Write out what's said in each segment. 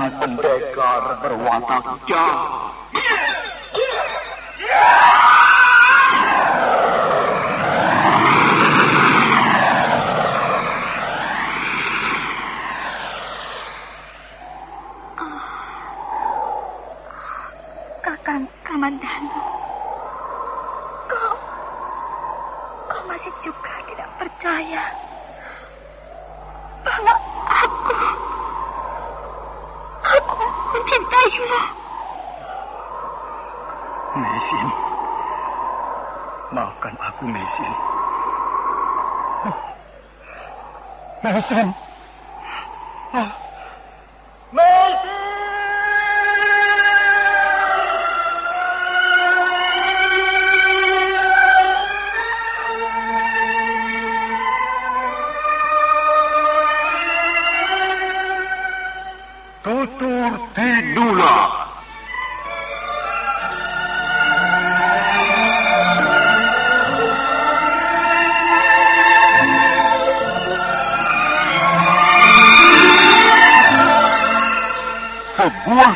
tangan pendekar berwatak jahat. Kakang Kamandano. Kau, kau masih juga tidak percaya bahwa 我现在去了内心。那干阿不内心？那个时候啊。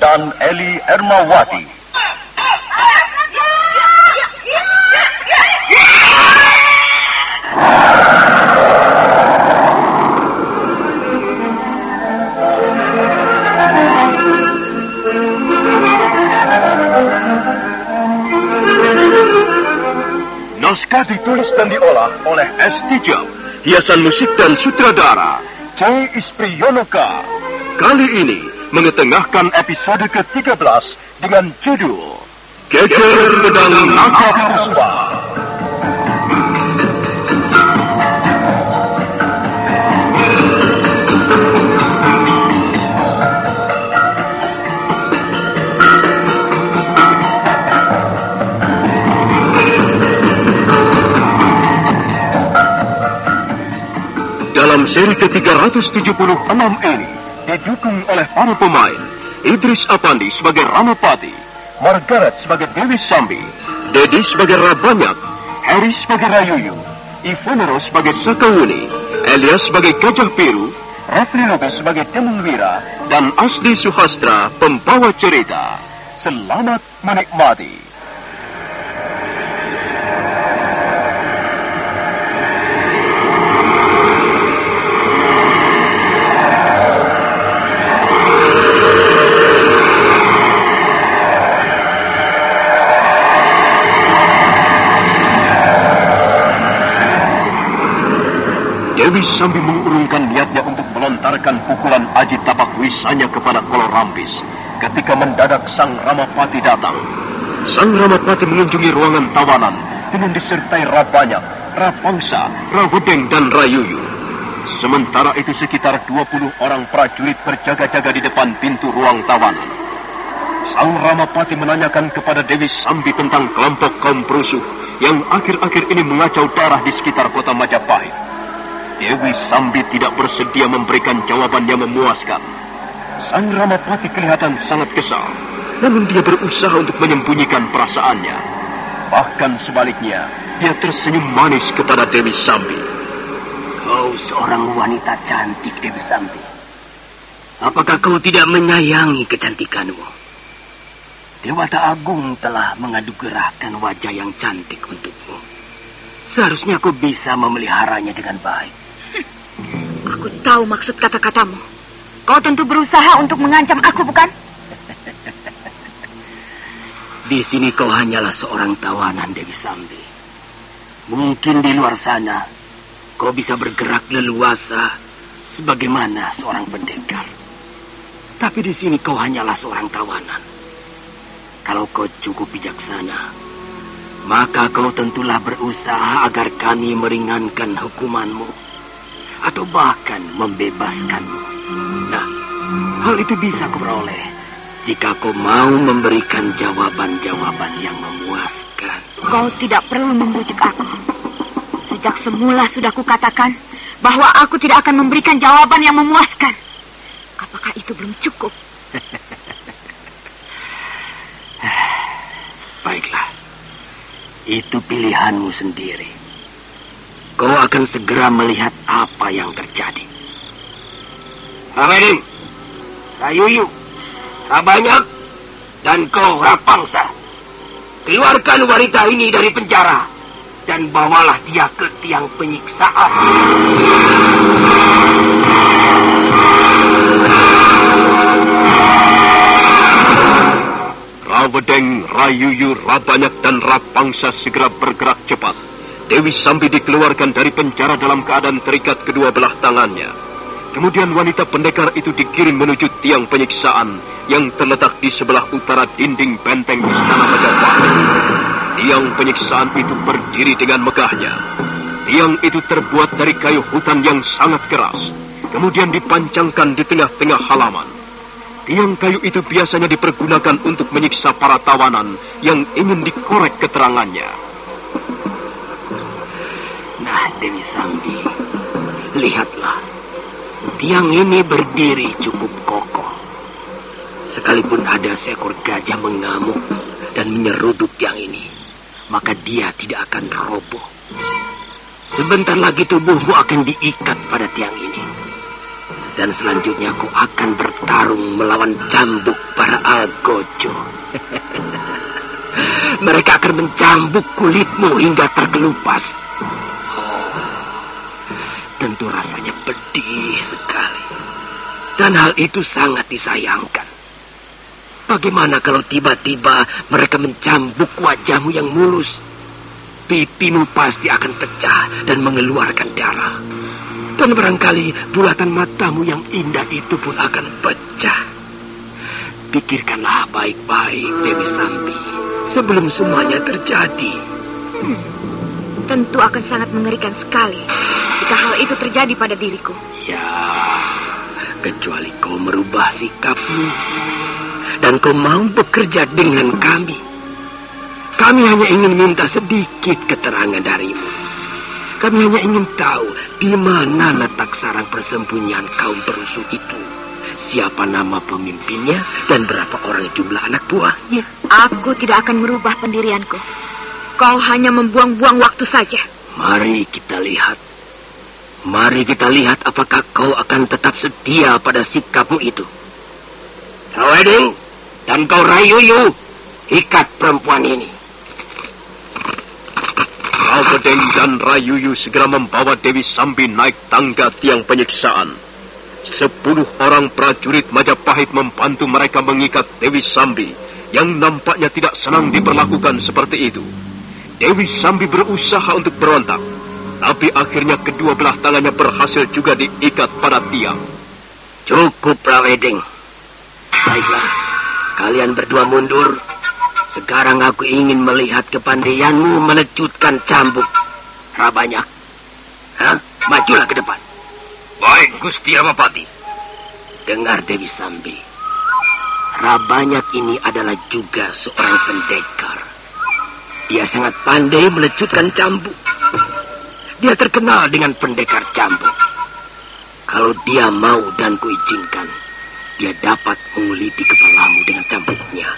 dan Eli Ermawati. Naskah ditulis dan diolah oleh S. Tijab. Hiasan musik dan sutradara C. Ispriyonoka. Kali ini mengetengahkan episode ke-13 dengan judul Geger Pedang Naga Puspa. Dalam seri ke-376 ini didukung oleh para pemain Idris Apandi sebagai Ramapati, Margaret sebagai Dewi Sambi, Dedi sebagai Rabanyak, Harry sebagai Rayuyu, Ivonero sebagai Sakawuni, Elias sebagai Gajah Biru, Rafli Lubis sebagai Temung Wira, dan Asli Suhastra pembawa cerita. Selamat menikmati. Dewi sambil mengurungkan niatnya untuk melontarkan pukulan Aji Tabak Wisanya kepada Kolor Rampis. Ketika mendadak Sang Ramapati datang. Sang Ramapati mengunjungi ruangan tawanan dengan disertai Rabanyak, Rapangsa, Rahudeng, dan Rayuyu. Sementara itu sekitar 20 orang prajurit berjaga-jaga di depan pintu ruang tawanan. Sang Ramapati menanyakan kepada Dewi Sambi tentang kelompok kaum perusuh yang akhir-akhir ini mengacau daerah di sekitar kota Majapahit. Dewi Sambi tidak bersedia memberikan jawaban yang memuaskan. Sang Ramapati kelihatan sangat kesal, namun dia berusaha untuk menyembunyikan perasaannya. Bahkan sebaliknya, dia tersenyum manis kepada Dewi Sambi. Kau seorang wanita cantik, Dewi Sambi. Apakah kau tidak menyayangi kecantikanmu? Dewata Agung telah mengadugerahkan wajah yang cantik untukmu. Seharusnya kau bisa memeliharanya dengan baik. Aku tahu maksud kata-katamu. Kau tentu berusaha untuk mengancam aku, bukan? Di sini kau hanyalah seorang tawanan Dewi Sambi. Mungkin di luar sana kau bisa bergerak leluasa sebagaimana seorang pendekar. Tapi di sini kau hanyalah seorang tawanan. Kalau kau cukup bijaksana, maka kau tentulah berusaha agar kami meringankan hukumanmu atau bahkan membebaskanmu. Nah, hal itu bisa kau peroleh jika kau mau memberikan jawaban-jawaban yang memuaskan. Kau tidak perlu membujuk aku. Sejak semula sudah kukatakan bahwa aku tidak akan memberikan jawaban yang memuaskan. Apakah itu belum cukup? Baiklah. Itu pilihanmu sendiri. Kau akan segera melihat apa yang terjadi. Ramadin, Rayuyu, Rabanyak, dan kau Rapangsa. Keluarkan wanita ini dari penjara dan bawalah dia ke tiang penyiksaan. Rawedeng, Rayuyu, Rabanyak, dan Rapangsa segera bergerak cepat. Dewi Sambi dikeluarkan dari penjara dalam keadaan terikat kedua belah tangannya. Kemudian wanita pendekar itu dikirim menuju tiang penyiksaan yang terletak di sebelah utara dinding benteng Istana Majapahit. Tiang penyiksaan itu berdiri dengan megahnya. Tiang itu terbuat dari kayu hutan yang sangat keras. Kemudian dipancangkan di tengah-tengah halaman. Tiang kayu itu biasanya dipergunakan untuk menyiksa para tawanan yang ingin dikorek keterangannya. Nah, Dewi Sambi, lihatlah. Tiang ini berdiri cukup kokoh. Sekalipun ada seekor gajah mengamuk dan menyeruduk tiang ini, maka dia tidak akan roboh. Sebentar lagi tubuhmu akan diikat pada tiang ini. Dan selanjutnya aku akan bertarung melawan cambuk para algojo. Mereka akan mencambuk kulitmu hingga terkelupas. Tentu rasanya pedih sekali. Dan hal itu sangat disayangkan. Bagaimana kalau tiba-tiba mereka mencambuk wajahmu yang mulus? Pipimu pasti akan pecah dan mengeluarkan darah. Dan barangkali bulatan matamu yang indah itu pun akan pecah. Pikirkanlah baik-baik, Dewi Sambi, sebelum semuanya terjadi. Hmm. Tentu akan sangat mengerikan sekali jika hal itu terjadi pada diriku. Ya, kecuali kau merubah sikapmu dan kau mau bekerja dengan kami. Kami hanya ingin minta sedikit keterangan darimu. Kami hanya ingin tahu di mana letak sarang persembunyian kaum perusuh itu. Siapa nama pemimpinnya dan berapa orang jumlah anak buahnya. Aku tidak akan merubah pendirianku. Kau hanya membuang-buang waktu saja. Mari kita lihat. Mari kita lihat apakah kau akan tetap setia pada sikapmu itu. Rawading dan kau Rayuyu, ikat perempuan ini. Bedeng dan Rayuyu segera membawa Dewi Sambi naik tangga tiang penyiksaan. Sepuluh orang prajurit Majapahit membantu mereka mengikat Dewi Sambi yang nampaknya tidak senang diperlakukan seperti itu. Dewi Sambi berusaha untuk berontak, tapi akhirnya kedua belah tangannya berhasil juga diikat pada tiang. Cukup, Raweding. Baiklah, kalian berdua mundur sekarang aku ingin melihat kepandaianmu melecutkan cambuk. Rabanya. Hah? Majulah ke depan. Baik, Gusti Ramapati. Dengar Dewi Sambi. Rabanyak ini adalah juga seorang pendekar. Dia sangat pandai melecutkan cambuk. Dia terkenal dengan pendekar cambuk. Kalau dia mau dan kuizinkan, dia dapat menguliti kepalamu dengan cambuknya.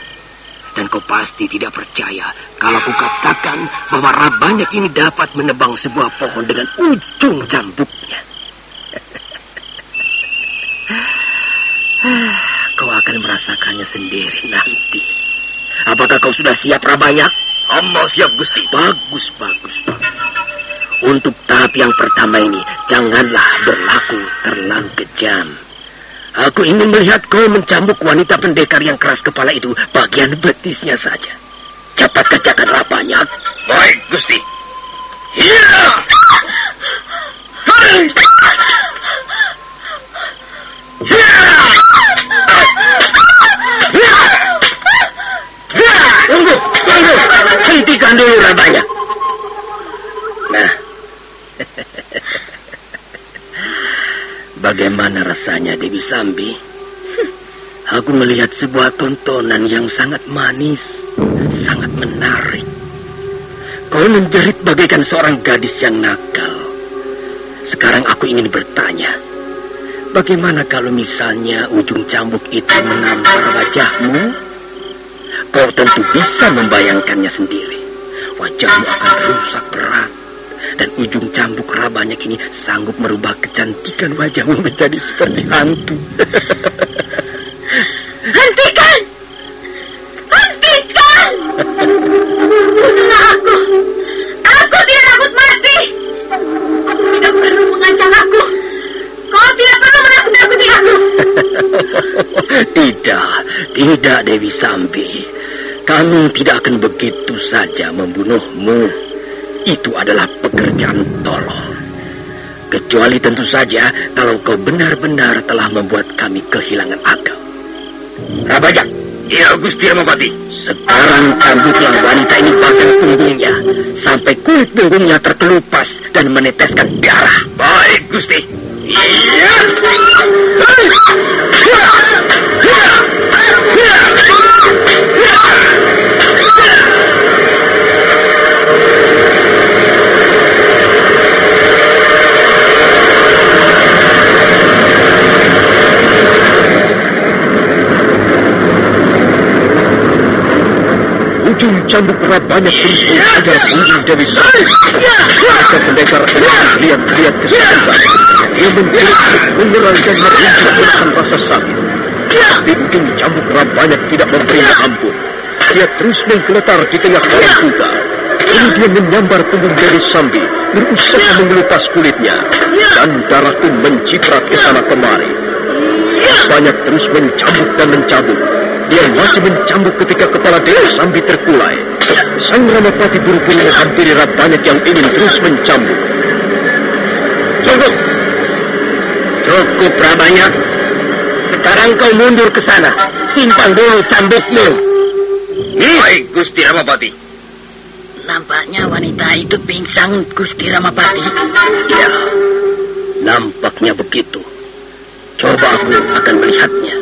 Dan kau pasti tidak percaya kalau aku katakan bahwa rabanyak ini dapat menebang sebuah pohon dengan ujung cambuknya. kau akan merasakannya sendiri nanti. Apakah kau sudah siap rabanyak? Hamba siap Gusti. Bagus, bagus, bagus. Untuk tahap yang pertama ini, janganlah berlaku terlalu kejam. Aku ingin melihat kau mencambuk wanita pendekar yang keras kepala itu bagian betisnya saja. Cepat kerjakan lapanya. Baik, Gusti. Iya. Iya. Iya. Aku melihat sebuah tontonan yang sangat manis, sangat menarik. Kau menjerit bagaikan seorang gadis yang nakal. Sekarang aku ingin bertanya, bagaimana kalau misalnya ujung cambuk itu menampar wajahmu? Kau tentu bisa membayangkannya sendiri. Wajahmu akan rusak berat dan ujung cambuk rabanyak ini sanggup merubah kecantikan wajahmu menjadi seperti hantu. Hentikan! Hentikan! Bunuhlah aku! Aku tidak takut mati! Aku tidak perlu mengancam aku! Kau tidak perlu menakut-nakuti aku! tidak, tidak Dewi Sambi. Kami tidak akan begitu saja membunuhmu. Itu adalah pekerjaan tolong. Kecuali tentu saja kalau kau benar-benar telah membuat kami kehilangan akal. Rabajak. Iya, Gusti Ramapati. Sekarang cambuklah wanita ini bagian punggungnya. Sampai kulit punggungnya terkelupas dan meneteskan darah. Baik, Gusti. Iya. Ujung cambuk banyak terus mengajar punggung Dewi Sari. Maka pendekar lihat-lihat kesakitan. Dia menjerit, menyerang dan meruntuh dengan rasa sakit. Di ujung cambuk banyak tidak memberinya ampun. Dia terus menggeletar di tengah kain kuda. Kemudian menyambar punggung Dewi Sambi, berusaha mengelupas kulitnya. Dan darah pun menciprat ke sana kemari. Banyak terus mencambuk dan mencabuk. Dia masih mencambuk ketika kepala Dewi Sambi terkulai. Sang Ramapati buru-buru menghampiri banyak yang ingin terus mencambuk. Cukup. Cukup, Prabanyak. Sekarang kau mundur ke sana. Simpan dulu cambukmu. Baik, Gusti Ramapati. Nampaknya wanita itu pingsan, Gusti Ramapati. Ya, nampaknya begitu. Coba aku akan melihatnya.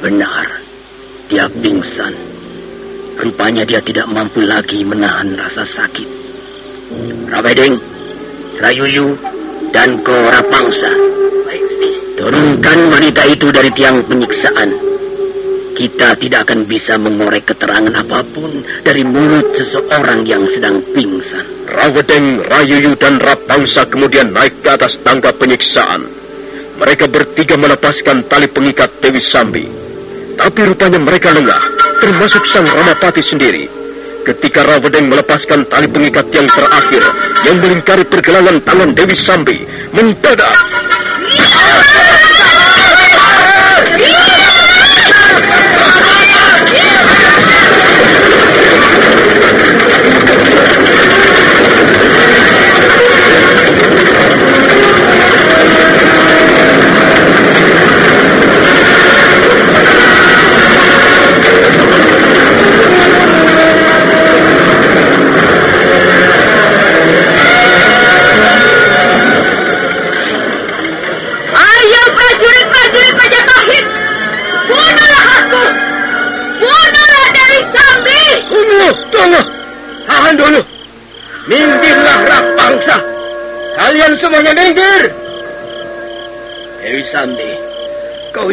Benar. Dia pingsan. Rupanya dia tidak mampu lagi menahan rasa sakit. Rabeding, Rayuyu, dan Korapangsa. Turunkan wanita itu dari tiang penyiksaan. Kita tidak akan bisa mengorek keterangan apa pun dari mulut seseorang yang sedang pingsan. Rawedeng, Rayuyu, dan Rapangsa kemudian naik ke atas tangga penyiksaan. Mereka bertiga melepaskan tali pengikat Dewi Sambi. Tapi rupanya mereka lengah, termasuk sang Ramapati sendiri. Ketika Rawedeng melepaskan tali pengikat yang terakhir, yang melingkari pergelangan tangan Dewi Sambi, mendadak...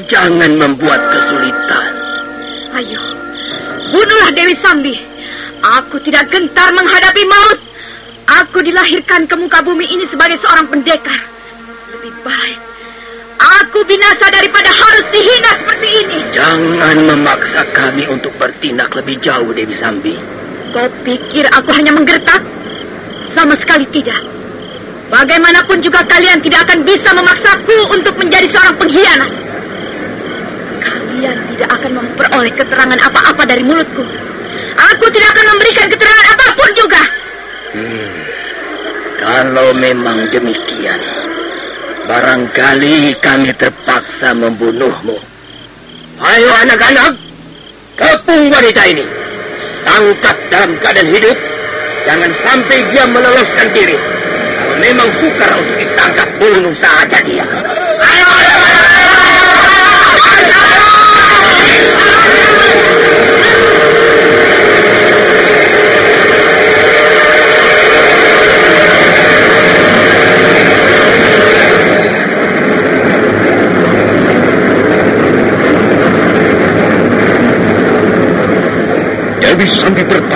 jangan membuat kesulitan. Ayo, bunuhlah Dewi Sambi. Aku tidak gentar menghadapi maut. Aku dilahirkan ke muka bumi ini sebagai seorang pendekar. Lebih baik aku binasa daripada harus dihina seperti ini. Jangan memaksa kami untuk bertindak lebih jauh, Dewi Sambi. Kau pikir aku hanya menggertak? Sama sekali tidak. Bagaimanapun juga kalian tidak akan bisa memaksaku untuk menjadi seorang pengkhianat. Kalian tidak akan memperoleh keterangan apa-apa dari mulutku. Aku tidak akan memberikan keterangan apa pun juga. Hmm. Kalau memang demikian, barangkali kami terpaksa membunuhmu. Ayo anak-anak, kepung wanita ini. Tangkap dalam keadaan hidup. Jangan sampai dia meloloskan diri. Kalau memang sukar untuk ditangkap, bunuh saja dia. Ayo, ayo, ayo, ayo. Dewi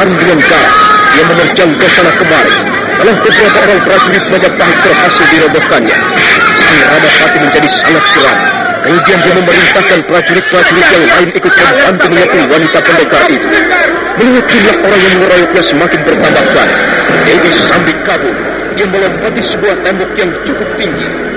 Garang. Dia menerjang ke sana kemari. Setelah beberapa orang prajurit Majapahit berhasil dirobohkannya, Sang Ramapati menjadi sangat geram. Kemudian dia memerintahkan prajurit-prajurit yang lain ikut membantu menyakui wanita pendekar itu. Melihat jumlah orang yang mengeroyoknya semakin bertambah banyak, Dewi Sambi kabur. Dia melompati sebuah tembok yang cukup tinggi.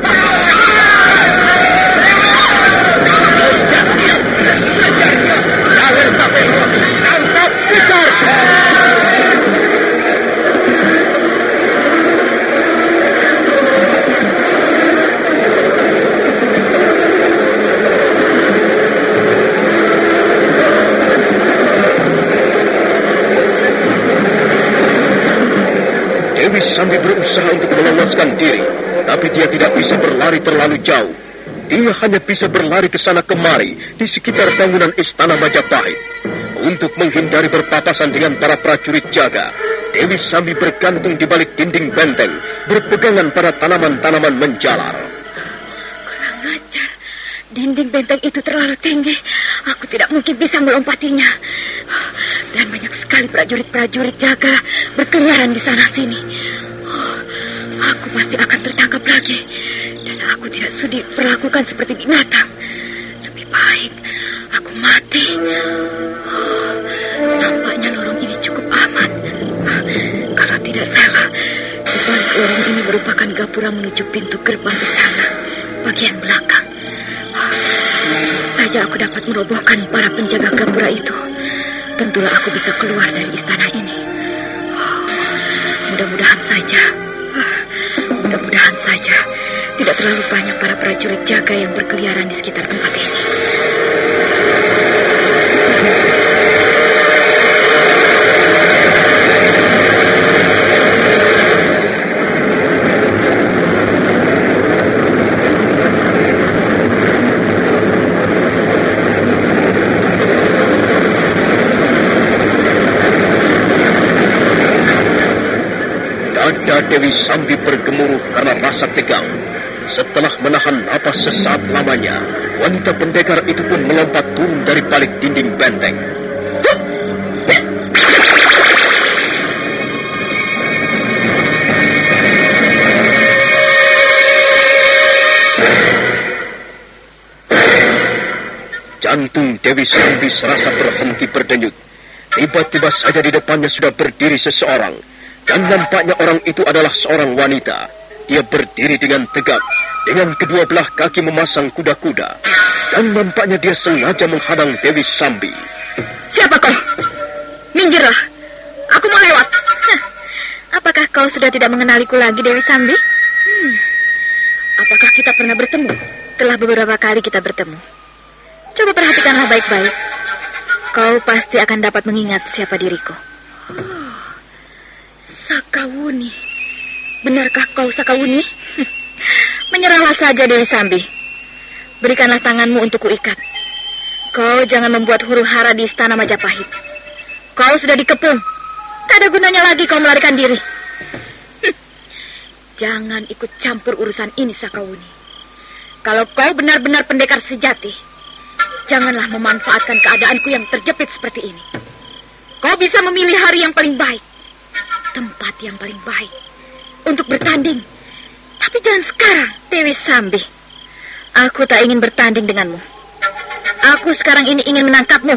Sambil berusaha untuk meloloskan diri, tapi dia tidak bisa berlari terlalu jauh. Dia hanya bisa berlari ke sana kemari di sekitar bangunan istana Majapahit. Untuk menghindari berpapasan dengan para prajurit jaga, Dewi Sambi bergantung di balik dinding benteng, berpegangan pada tanaman-tanaman menjalar. Kurang ajar. Dinding benteng itu terlalu tinggi. Aku tidak mungkin bisa melompatinya. Dan banyak sekali prajurit-prajurit jaga berkeliaran di sana sini. Pasti akan tertangkap lagi. Dan aku tidak sudi perlakukan seperti binatang. Lebih baik aku mati. Oh, nampaknya lorong ini cukup aman. Kalau tidak salah, di balik lorong ini merupakan gapura menuju pintu gerbang istana bagian belakang. Saja aku dapat merobohkan para penjaga gapura itu. Tentulah aku bisa keluar dari istana ini. Oh, Mudah-mudahan saja. Ah, Mudah-mudahan saja. Tidak terlalu banyak para prajurit jaga yang berkeliaran di sekitar tempat ini. Dewi Sambi tegang. Setelah menahan napas sesaat lamanya, wanita pendekar itu pun melompat turun dari balik dinding benteng. Jantung Dewi Sambi serasa berhenti berdenyut. Tiba-tiba saja di depannya sudah berdiri seseorang. Dan nampaknya orang itu adalah seorang wanita. Dia berdiri dengan tegak, dengan kedua belah kaki memasang kuda-kuda. Dan nampaknya dia sengaja menghadang Dewi Sambi. Siapa kau? Minggirlah. Aku mau lewat. Hah, Apakah kau sudah tidak mengenaliku lagi, Dewi Sambi? Hmm. Apakah kita pernah bertemu? Telah beberapa kali kita bertemu. Coba perhatikanlah baik-baik. Kau pasti akan dapat mengingat siapa diriku. Oh, Sakawuni. Benarkah kau Sakawuni? Menyerahlah saja Dewi Sambi. Berikanlah tanganmu untuk kuikat. Kau jangan membuat huru hara di istana Majapahit. Kau sudah dikepung. Tak ada gunanya lagi kau melarikan diri. Jangan ikut campur urusan ini, Sakawuni. Kalau kau benar-benar pendekar sejati, janganlah memanfaatkan keadaanku yang terjepit seperti ini. Kau bisa memilih hari yang paling baik, tempat yang paling baik untuk bertanding. Tapi jangan sekarang, Dewi Sambi. Aku tak ingin bertanding denganmu. Aku sekarang ini ingin menangkapmu.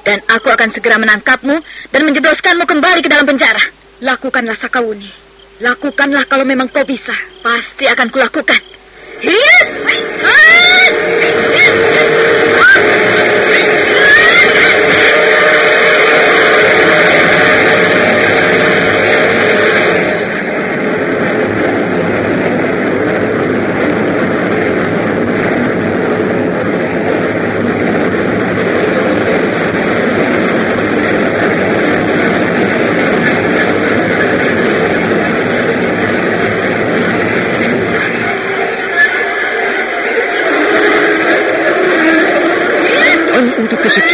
Dan aku akan segera menangkapmu dan menjebloskanmu kembali ke dalam penjara. Lakukanlah Sakawuni. Lakukanlah kalau memang kau bisa. Pasti akan kulakukan. Dan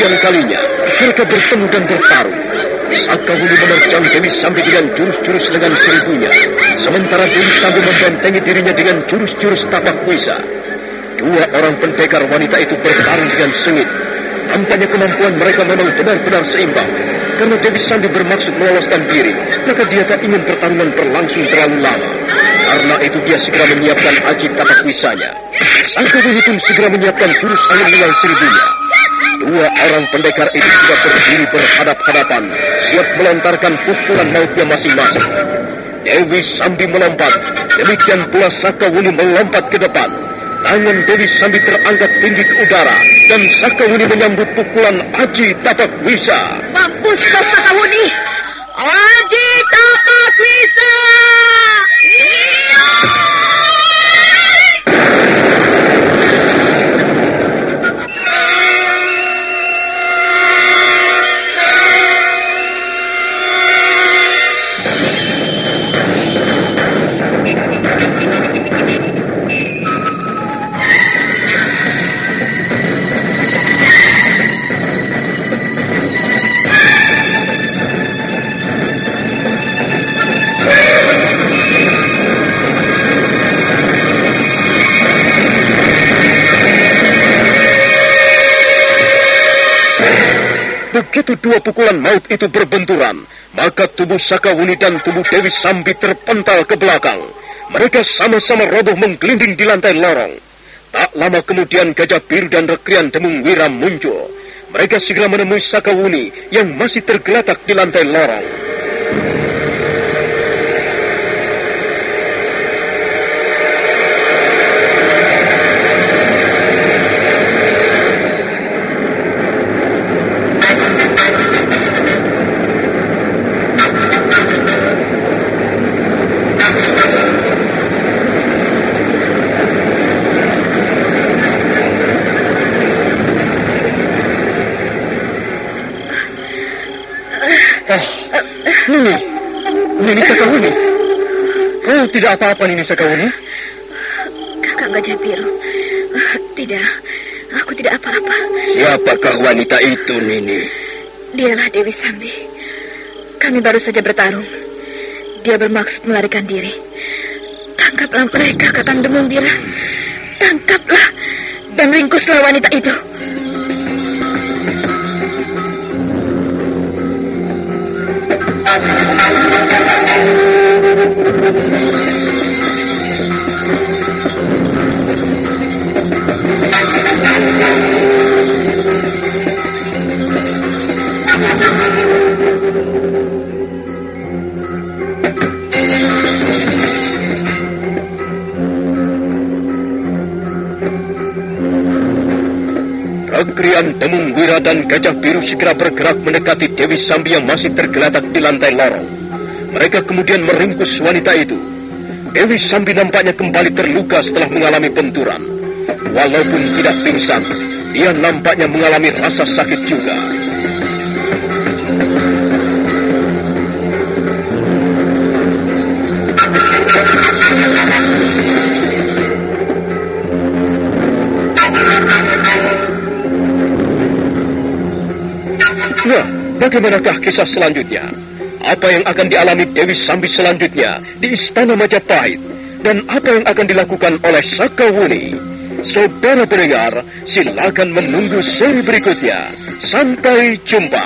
untuk kesekian kalinya, mereka bertemu dan bertarung. Sakawuni menerjang Dewi Sambi dengan jurus-jurus lengan seribunya. Sementara Dewi Sambi membentengi dirinya dengan jurus-jurus tapak wisa. Dua orang pendekar wanita itu bertarung dengan sengit. Nampaknya kemampuan mereka memang benar-benar seimbang. Karena Dewi Sambi bermaksud meloloskan diri, maka dia tak ingin pertarungan berlangsung terlalu lama. Karena itu dia segera menyiapkan aji tapak wisanya. Sang Kewini pun segera menyiapkan jurus angin liang seribunya. Dua orang pendekar itu sudah berdiri berhadap-hadapan, siap melontarkan pukulan mautnya masing-masing. Dewi Sambi melompat, demikian pula Sakawuni melompat ke depan. Tangan Dewi Sambi terangkat tinggi ke udara, dan Sakawuni menyambut pukulan Aji Tapak Wisa. Mampus kau Sakawuni! Aji Tapak Wisa! Begitu dua pukulan maut itu berbenturan, maka tubuh Sakawuni dan tubuh Dewi Sambi terpental ke belakang. Mereka sama-sama roboh menggelinding di lantai lorong. Tak lama kemudian Gajah Biru dan Rekrian Demung Wiram muncul. Mereka segera menemui Sakawuni yang masih tergeletak di lantai lorong. Tidak apa-apa Nini Sakawuni. Kakak Gajah Biru. Tidak, aku tidak apa-apa. Siapakah wanita itu, Nini? Dialah Dewi Sambi. Kami baru saja bertarung. Dia bermaksud melarikan diri. Tangkaplah mereka, Kakang Demung Bira. Tangkaplah dan ringkuslah wanita itu. Gajah Biru segera bergerak mendekati Dewi Sambi yang masih tergeletak di lantai lorong. Mereka kemudian meringkus wanita itu. Dewi Sambi nampaknya kembali terluka setelah mengalami benturan. Walaupun tidak pingsan, dia nampaknya mengalami rasa sakit juga. Bagaimanakah kisah selanjutnya? Apa yang akan dialami Dewi Sambi selanjutnya di Istana Majapahit? Dan apa yang akan dilakukan oleh Sakawuni? Saudara pendengar, silakan menunggu seri berikutnya. Sampai jumpa.